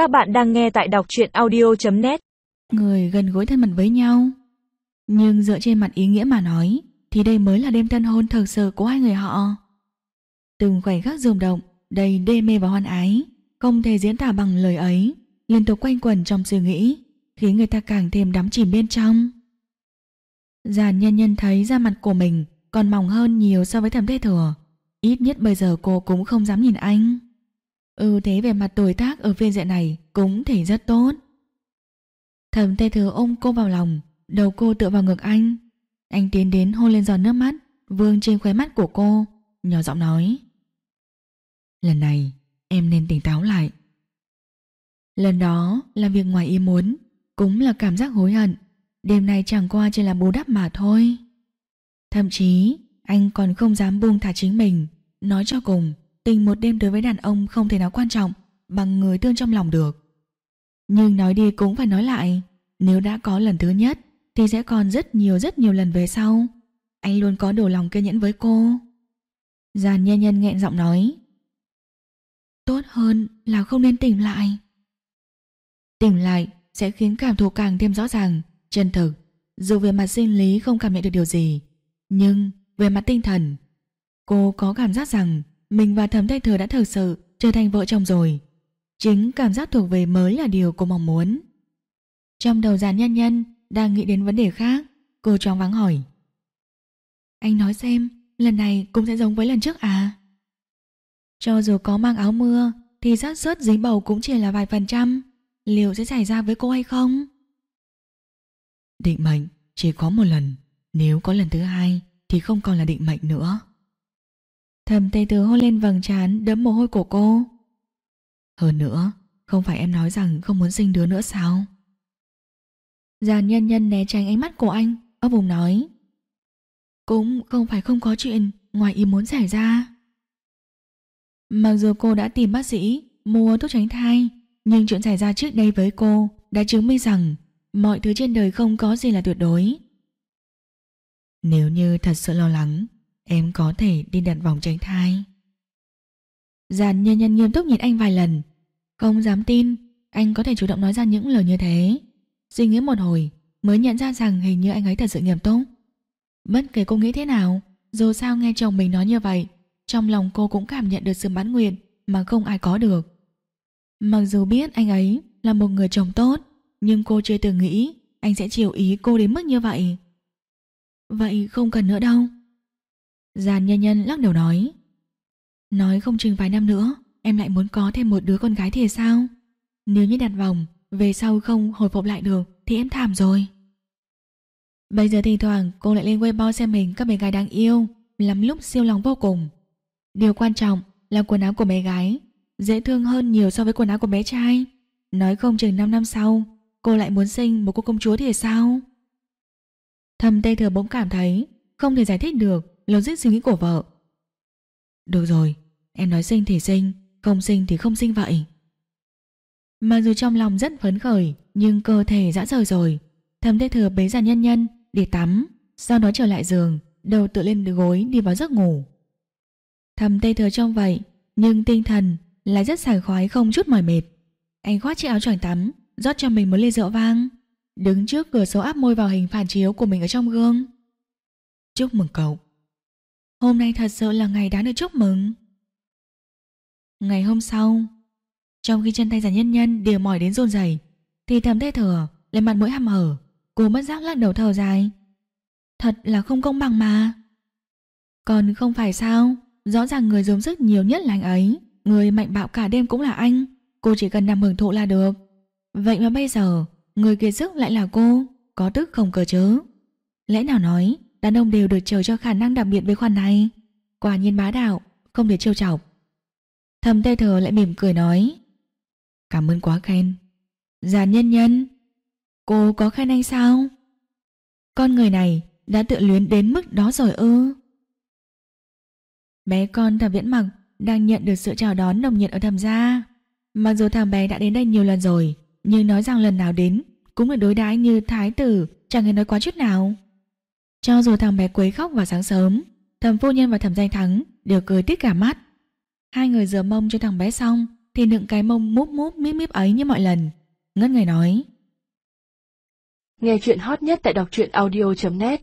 Các bạn đang nghe tại đọc truyện audio.net Người gần gối thân mật với nhau. Nhưng dựa trên mặt ý nghĩa mà nói, Thì đây mới là đêm tân hôn thực sự của hai người họ. Từng khoảnh khắc rung động, Đầy đê mê và hoan ái, Không thể diễn tả bằng lời ấy, Liên tục quanh quẩn trong suy nghĩ, Khiến người ta càng thêm đắm chìm bên trong. Giàn nhân nhân thấy da mặt của mình Còn mỏng hơn nhiều so với thẩm tê thừa, Ít nhất bây giờ cô cũng không dám nhìn anh ưu thế về mặt tuổi tác ở phiên diện này cũng thể rất tốt. Thẩm tê thừa ôm cô vào lòng, đầu cô tựa vào ngực anh. Anh tiến đến hôn lên giọt nước mắt, vương trên khóe mắt của cô, nhỏ giọng nói. Lần này, em nên tỉnh táo lại. Lần đó là việc ngoài ý muốn, cũng là cảm giác hối hận. Đêm nay chẳng qua chỉ là bù đắp mà thôi. Thậm chí, anh còn không dám buông thả chính mình, nói cho cùng, Tình một đêm đối với đàn ông không thể nào quan trọng bằng người thương trong lòng được. Nhưng nói đi cũng phải nói lại, nếu đã có lần thứ nhất thì sẽ còn rất nhiều rất nhiều lần về sau. Anh luôn có đủ lòng kiên nhẫn với cô. Giàn nhân nhân nghẹn giọng nói. Tốt hơn là không nên tỉnh lại. Tỉnh lại sẽ khiến cảm thụ càng thêm rõ ràng, chân thực. Dù về mặt sinh lý không cảm nhận được điều gì, nhưng về mặt tinh thần, cô có cảm giác rằng mình và Thẩm Thanh Thừa đã thực sự trở thành vợ chồng rồi. Chính cảm giác thuộc về mới là điều cô mong muốn. Trong đầu giàn nhân nhân đang nghĩ đến vấn đề khác, cô choáng vắng hỏi. Anh nói xem, lần này cũng sẽ giống với lần trước à? Cho dù có mang áo mưa, thì xác suất dính bầu cũng chỉ là vài phần trăm. Liệu sẽ xảy ra với cô hay không? Định mệnh chỉ có một lần, nếu có lần thứ hai thì không còn là định mệnh nữa. Thầm tay tứ hôn lên vầng trán đẫm mồ hôi của cô. Hơn nữa, không phải em nói rằng không muốn sinh đứa nữa sao? Giàn nhân nhân né tránh ánh mắt của anh, ở vùng nói. Cũng không phải không có chuyện ngoài ý muốn xảy ra. Mặc dù cô đã tìm bác sĩ mua thuốc tránh thai, nhưng chuyện xảy ra trước đây với cô đã chứng minh rằng mọi thứ trên đời không có gì là tuyệt đối. Nếu như thật sự lo lắng Em có thể đi đặt vòng tránh thai. Giàn nhân nhân nghiêm túc nhìn anh vài lần. Không dám tin, Anh có thể chủ động nói ra những lời như thế. Suy nghĩ một hồi, Mới nhận ra rằng hình như anh ấy thật sự nghiêm túc. Bất kể cô nghĩ thế nào, Dù sao nghe chồng mình nói như vậy, Trong lòng cô cũng cảm nhận được sự mãn nguyện Mà không ai có được. Mặc dù biết anh ấy là một người chồng tốt, Nhưng cô chưa từng nghĩ Anh sẽ chịu ý cô đến mức như vậy. Vậy không cần nữa đâu. Giàn nhân nhân lắc đầu nói. Nói không chừng vài năm nữa, Em lại muốn có thêm một đứa con gái thì sao? Nếu như đặt vòng, Về sau không hồi phục lại được Thì em thảm rồi. Bây giờ thỉnh thoảng cô lại lên Weibo xem mình các bé gái đáng yêu, Lắm lúc siêu lòng vô cùng. Điều quan trọng là quần áo của bé gái Dễ thương hơn nhiều so với quần áo của bé trai. Nói không chừng 5 năm sau, Cô lại muốn sinh một cô công chúa thì sao? Thầm Tây Thừa bỗng cảm thấy Không thể giải thích được logic suy nghĩ của vợ. Được rồi, em nói sinh thì sinh, không sinh thì không sinh vậy. Mặc dù trong lòng rất phấn khởi, nhưng cơ thể dã rời rồi. Thầm tê thừa bế ra nhân nhân, để tắm, sau đó trở lại giường, đầu tựa lên gối đi vào giấc ngủ. Thầm tê thừa trong vậy, nhưng tinh thần lại rất sảng khoái không chút mỏi mệt. Anh khoác chiếc áo choàng tắm, rót cho mình một ly rượu vang, đứng trước cửa sổ áp môi vào hình phản chiếu của mình ở trong gương. Chúc mừng cậu, Hôm nay thật sự là ngày đáng được chúc mừng. Ngày hôm sau, trong khi chân tay giả nhân nhân đều mỏi đến run rẩy, thì thầm tê thừa lên mặt mũi hăm hở, cô mất giác lắc đầu thở dài. Thật là không công bằng mà. Còn không phải sao, rõ ràng người dùng sức nhiều nhất là anh ấy, người mạnh bạo cả đêm cũng là anh, cô chỉ cần nằm hưởng thụ là được. Vậy mà bây giờ, người kiệt sức lại là cô, có tức không cờ chớ. Lẽ nào nói, Đàn ông đều được chờ cho khả năng đặc biệt với khoản này. Quả nhiên bá đạo, Không để trêu chọc. Thầm tê thờ lại mỉm cười nói, Cảm ơn quá khen. Già nhân nhân, Cô có khen anh sao? Con người này đã tự luyến đến mức đó rồi ư? Bé con thầm viễn mặc Đang nhận được sự chào đón nồng nhiệt ở thầm gia. Mặc dù thằng bé đã đến đây nhiều lần rồi, Nhưng nói rằng lần nào đến Cũng được đối đãi như thái tử, Chẳng hề nói quá chút nào. Cho dù thằng bé quấy khóc vào sáng sớm, thầm phu nhân và thầm danh thắng đều cười tít cả mắt. Hai người rửa mông cho thằng bé xong thì nựng cái mông múp múp míp míp ấy như mọi lần. ngân người nói. Nghe chuyện hot nhất tại đọc truyện audio.net